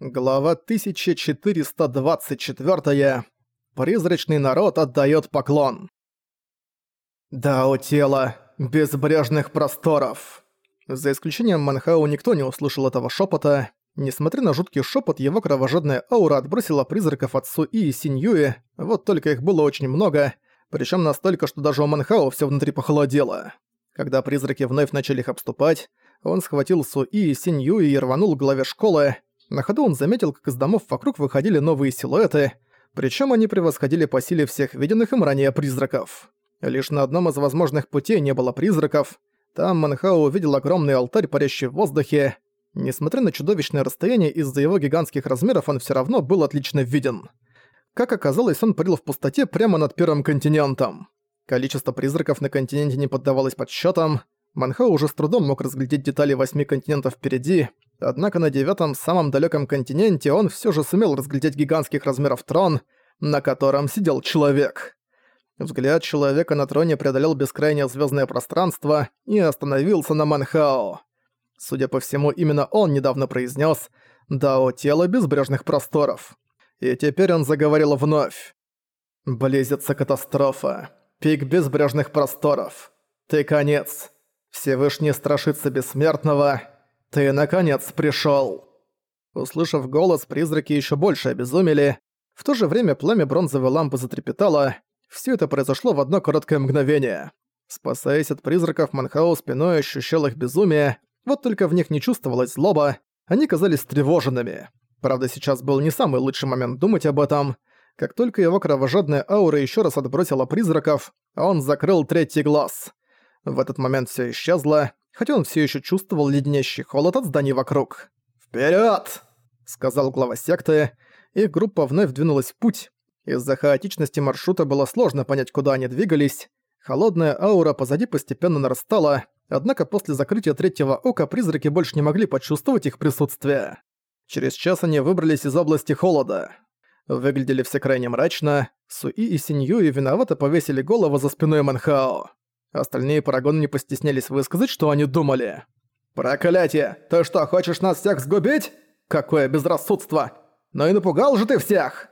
Глава 1424. Призрачный народ отдает поклон. Да, у тела безбрежных просторов. За исключением Манхау никто не услышал этого шепота. Несмотря на жуткий шепот, его кровожадная аура отбросила призраков отцу и Синьюи, вот только их было очень много, причем настолько, что даже у Манхау все внутри похолодело. Когда призраки вновь начали их обступать, он схватил Су и Синьюи и рванул к главе школы, на ходу он заметил, как из домов вокруг выходили новые силуэты, причем они превосходили по силе всех виденных им ранее призраков. Лишь на одном из возможных путей не было призраков. Там Манхао увидел огромный алтарь, парящий в воздухе. Несмотря на чудовищное расстояние из-за его гигантских размеров, он все равно был отлично виден. Как оказалось, он парил в пустоте прямо над Первым континентом. Количество призраков на континенте не поддавалось подсчетам. Манхао уже с трудом мог разглядеть детали восьми континентов впереди, Однако на девятом, самом далеком континенте он все же сумел разглядеть гигантских размеров трон, на котором сидел человек. Взгляд человека на троне преодолел бескрайнее звездное пространство и остановился на Манхао. Судя по всему, именно он недавно произнес «Дао тело безбрежных просторов». И теперь он заговорил вновь. «Близится катастрофа. Пик безбрежных просторов. Ты конец. Всевышний страшится бессмертного». «Ты, наконец, пришёл!» Услышав голос, призраки ещё больше обезумели. В то же время пламя бронзовой лампы затрепетало. Всё это произошло в одно короткое мгновение. Спасаясь от призраков, Манхао спиной ощущал их безумие, вот только в них не чувствовалась злоба, они казались тревоженными. Правда, сейчас был не самый лучший момент думать об этом. Как только его кровожадная аура ещё раз отбросила призраков, он закрыл третий глаз. В этот момент всё исчезло, хотя он все еще чувствовал леденящий холод от зданий вокруг. «Вперед!» — сказал глава секты, и группа вновь двинулась в путь. Из-за хаотичности маршрута было сложно понять, куда они двигались. Холодная аура позади постепенно нарастала, однако после закрытия третьего ока призраки больше не могли почувствовать их присутствие. Через час они выбрались из области холода. Выглядели все крайне мрачно, Суи и Синьюи виновато повесили голову за спиной Манхао. Остальные парагоны не постеснялись высказать, что они думали. «Проклятие! Ты что, хочешь нас всех сгубить? Какое безрассудство! Ну и напугал же ты всех!»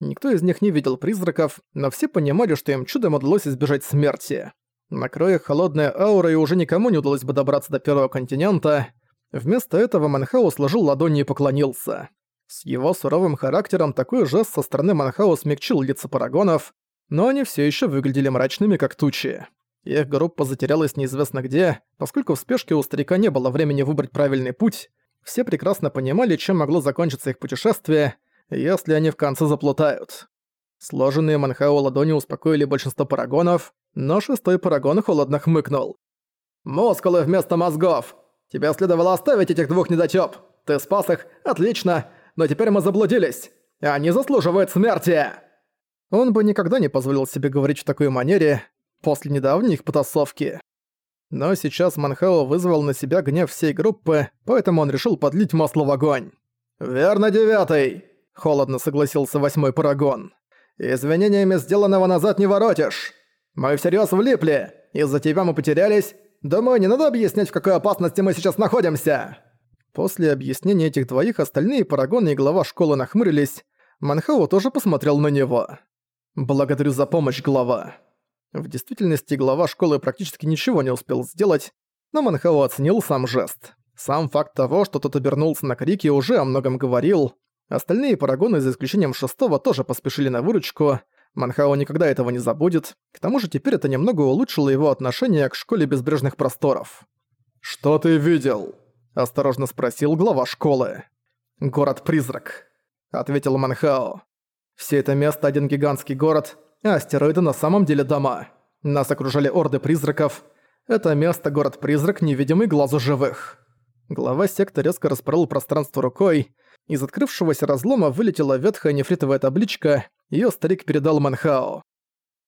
Никто из них не видел призраков, но все понимали, что им чудом удалось избежать смерти. Накроя холодная аура, и уже никому не удалось бы добраться до Первого континента. Вместо этого Манхау сложил ладони и поклонился. С его суровым характером такой жест со стороны Манхау смягчил лица парагонов, но они все еще выглядели мрачными, как тучи. Их группа затерялась неизвестно где, поскольку в спешке у старика не было времени выбрать правильный путь. Все прекрасно понимали, чем могло закончиться их путешествие, если они в конце заплутают. Сложенные Манхао ладони успокоили большинство парагонов, но шестой парагон холодно хмыкнул. «Мускулы вместо мозгов! Тебе следовало оставить этих двух недотёп! Ты спас их, отлично, но теперь мы заблудились! Они заслуживают смерти!» Он бы никогда не позволил себе говорить в такой манере, после недавней их потасовки. Но сейчас Манхао вызвал на себя гнев всей группы, поэтому он решил подлить масло в огонь. «Верно, девятый!» – холодно согласился восьмой парагон. «Извинениями сделанного назад не воротишь. Мы всерьез влипли. Из-за тебя мы потерялись. Думаю, не надо объяснять, в какой опасности мы сейчас находимся». После объяснения этих двоих остальные парагоны и глава школы нахмурились. Манхао тоже посмотрел на него. «Благодарю за помощь, глава». В действительности глава школы практически ничего не успел сделать, но Манхао оценил сам жест. Сам факт того, что тот обернулся на крики, уже о многом говорил. Остальные парагоны, за исключением шестого, тоже поспешили на выручку. Манхао никогда этого не забудет. К тому же теперь это немного улучшило его отношение к школе безбрежных просторов. «Что ты видел?» – осторожно спросил глава школы. «Город-призрак», – ответил Манхао. «Все это место один гигантский город, астероиды на самом деле дома. Нас окружали орды призраков. Это место город-призрак, невидимый глазу живых. Глава секты резко распорол пространство рукой. Из открывшегося разлома вылетела ветхая нефритовая табличка, её старик передал Манхао.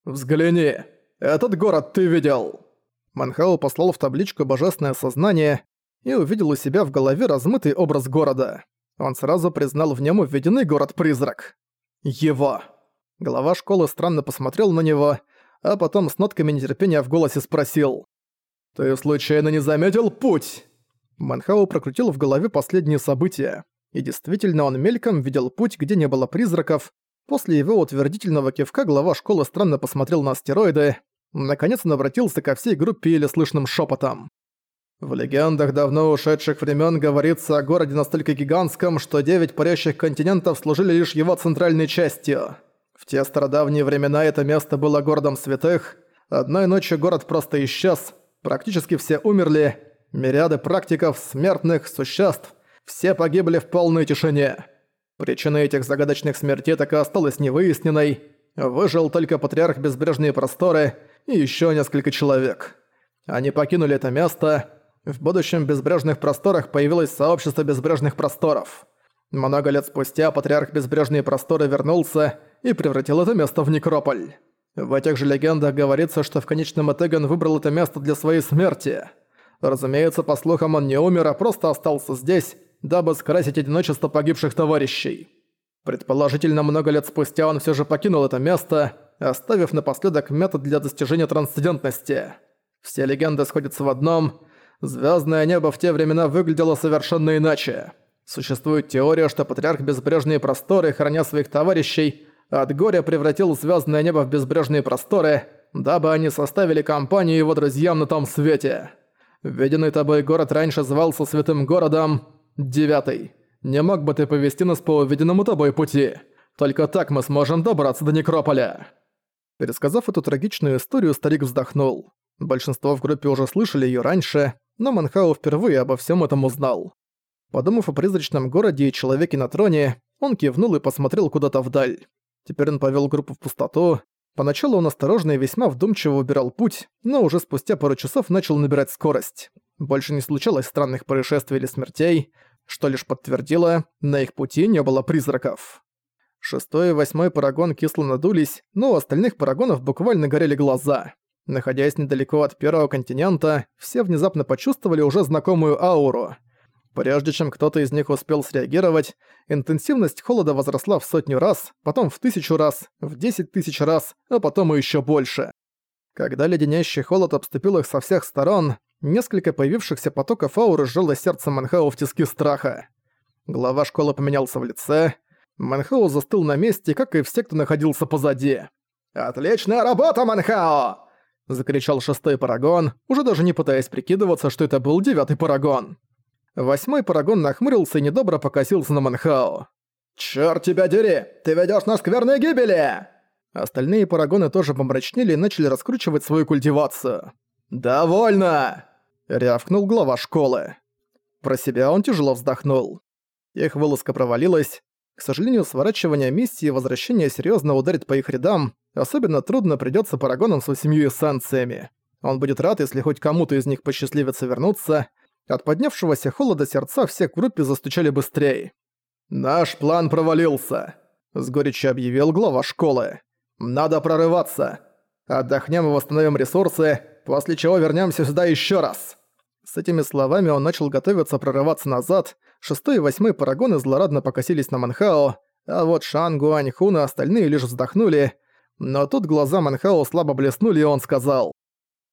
«Взгляни, этот город ты видел!» Манхао послал в табличку божественное сознание и увидел у себя в голове размытый образ города. Он сразу признал в нем увиденный город-призрак. Его. Глава школы странно посмотрел на него, а потом с нотками нетерпения в голосе спросил. «Ты случайно не заметил путь?» Манхау прокрутил в голове последние события. И действительно, он мельком видел путь, где не было призраков. После его утвердительного кивка глава школы странно посмотрел на астероиды. Наконец он обратился ко всей группе или слышным шепотом. В легендах давно ушедших времен говорится о городе настолько гигантском, что девять парящих континентов служили лишь его центральной частью. В те стародавние времена это место было городом святых. Одной ночью город просто исчез, практически все умерли, мириады практиков, смертных, существ, все погибли в полной тишине. Причина этих загадочных смертей так и осталась невыясненной. Выжил только патриарх Безбрежные Просторы и еще несколько человек. Они покинули это место, в будущем безбрежных просторах появилось сообщество безбрежных просторов. Много лет спустя Патриарх Безбрежные Просторы вернулся и превратил это место в некрополь. В этих же легендах говорится, что в конечном итоге он выбрал это место для своей смерти. Разумеется, по слухам, он не умер, а просто остался здесь, дабы скрасить одиночество погибших товарищей. Предположительно, много лет спустя он все же покинул это место, оставив напоследок метод для достижения трансцендентности. Все легенды сходятся в одном – Звездное небо в те времена выглядело совершенно иначе. Существует теория, что Патриарх Безбрежные Просторы, храня своих товарищей, от горя превратил звездное небо в безбрежные просторы, дабы они составили компанию его друзьям на том свете. Виденный тобой город раньше звался Святым Городом. Девятый. Не мог бы ты повести нас по увиденному тобой пути? Только так мы сможем добраться до Некрополя». Пересказав эту трагичную историю, старик вздохнул. Большинство в группе уже слышали её раньше, но Манхао впервые обо всем этом узнал. Подумав о призрачном городе и человеке на троне, он кивнул и посмотрел куда-то вдаль. Теперь он повел группу в пустоту. Поначалу он осторожно и весьма вдумчиво выбирал путь, но уже спустя пару часов начал набирать скорость. Больше не случалось странных происшествий или смертей, что лишь подтвердило, на их пути не было призраков. Шестой и восьмой парагон кисло надулись, но у остальных парагонов буквально горели глаза. Находясь недалеко от Первого континента, все внезапно почувствовали уже знакомую ауру. Прежде чем кто-то из них успел среагировать, интенсивность холода возросла в сотню раз, потом в тысячу раз, в десять тысяч раз, а потом и еще больше. Когда леденящий холод обступил их со всех сторон, несколько появившихся потоков ауры сжало сердце Манхау в тиски страха. Глава школы поменялся в лице. Манхау застыл на месте, как и все, кто находился позади. «Отличная работа, Манхао!» Закричал шестой парагон, уже даже не пытаясь прикидываться, что это был девятый парагон. Восьмой парагон нахмурился и недобро покосился на Манхао. «Чёрт тебя дери! Ты ведёшь нас к верной гибели!» Остальные парагоны тоже помрачнели и начали раскручивать свою культивацию. «Довольно!» — рявкнул глава школы. Про себя он тяжело вздохнул. Их вылазка провалилась, к сожалению, сворачивание миссии и возвращение серьезно ударит по их рядам, особенно трудно придется парагонам с восемью эссенциями. Он будет рад, если хоть кому-то из них посчастливится вернуться. От поднявшегося холода сердца всех в группе застучали быстрее. «Наш план провалился», — с горечью объявил глава школы. «Надо прорываться. Отдохнем и восстановим ресурсы, после чего вернемся сюда еще раз». С этими словами он начал готовиться прорываться назад, шестой и восьмой парагоны злорадно покосились на Манхао, а вот Шан, Гуань, Хун и остальные лишь вздохнули, но тут глаза Манхао слабо блеснули, и он сказал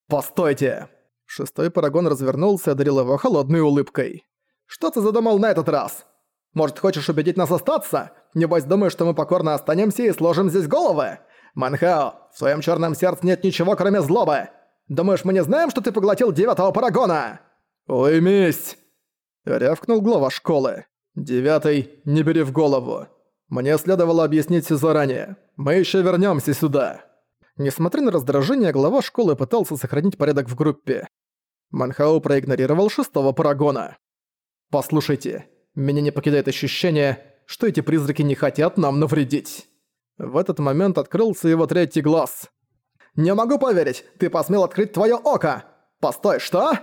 «Постойте!». Шестой парагон развернулся и одарил его холодной улыбкой. «Что ты задумал на этот раз? Может, хочешь убедить нас остаться? Небось, думаешь, что мы покорно останемся и сложим здесь головы? Манхао, в своем черном сердце нет ничего, кроме злобы. Думаешь, мы не знаем, что ты поглотил девятого парагона?» «Уймись!» — рявкнул глава школы. «Девятый, не бери в голову. Мне следовало объяснить все заранее. Мы еще вернемся сюда». Несмотря на раздражение, глава школы пытался сохранить порядок в группе. Манхау проигнорировал шестого парагона. «Послушайте, меня не покидает ощущение, что эти призраки не хотят нам навредить». В этот момент открылся его третий глаз. «Не могу поверить, ты посмел открыть твое око! Постой, что?»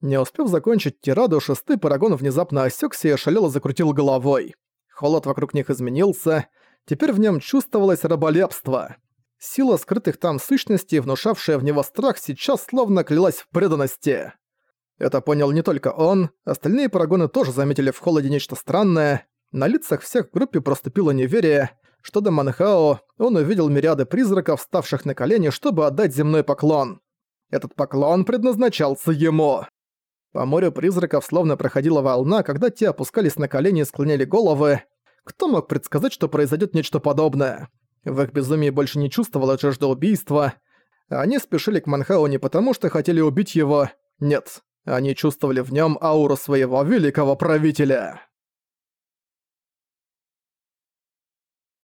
Не успев закончить тираду, шестый парагон внезапно осекся и ошалело закрутил головой. Холод вокруг них изменился, теперь в нем чувствовалось раболепство. Сила скрытых там сущностей, внушавшая в него страх, сейчас словно клялась в преданности. Это понял не только он, остальные парагоны тоже заметили в холоде нечто странное. На лицах всех в группе проступило неверие, что до Манхао он увидел мириады призраков, ставших на колени, чтобы отдать земной поклон. Этот поклон предназначался ему. По морю призраков словно проходила волна, когда те опускались на колени и склоняли головы. Кто мог предсказать, что произойдет нечто подобное? В их безумии больше не чувствовала жажда убийства. Они спешили к Манхау не потому, что хотели убить его. Нет, они чувствовали в нем ауру своего великого правителя.